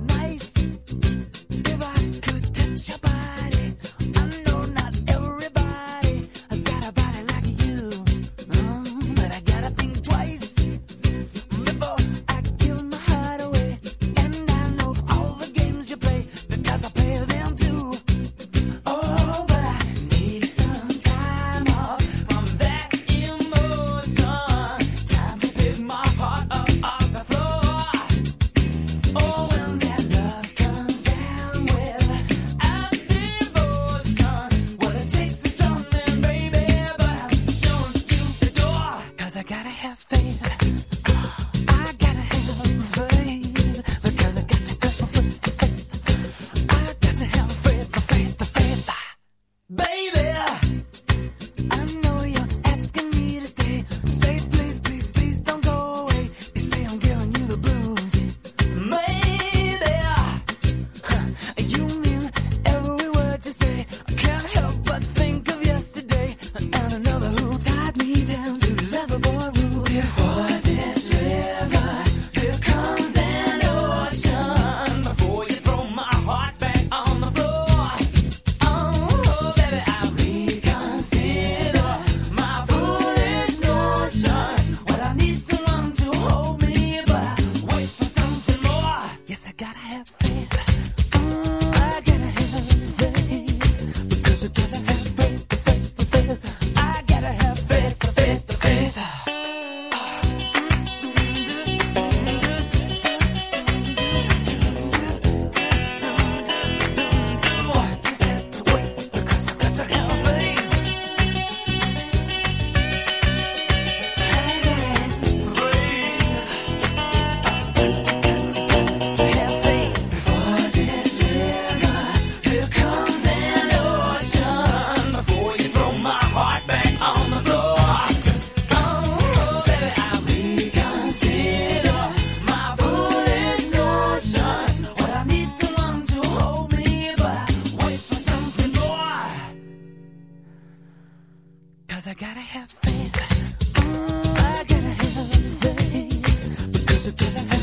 nice. tied me down to love lover boy rule. Before this river. Cause I gotta have faith. Mm, I gotta have faith. Because I gotta have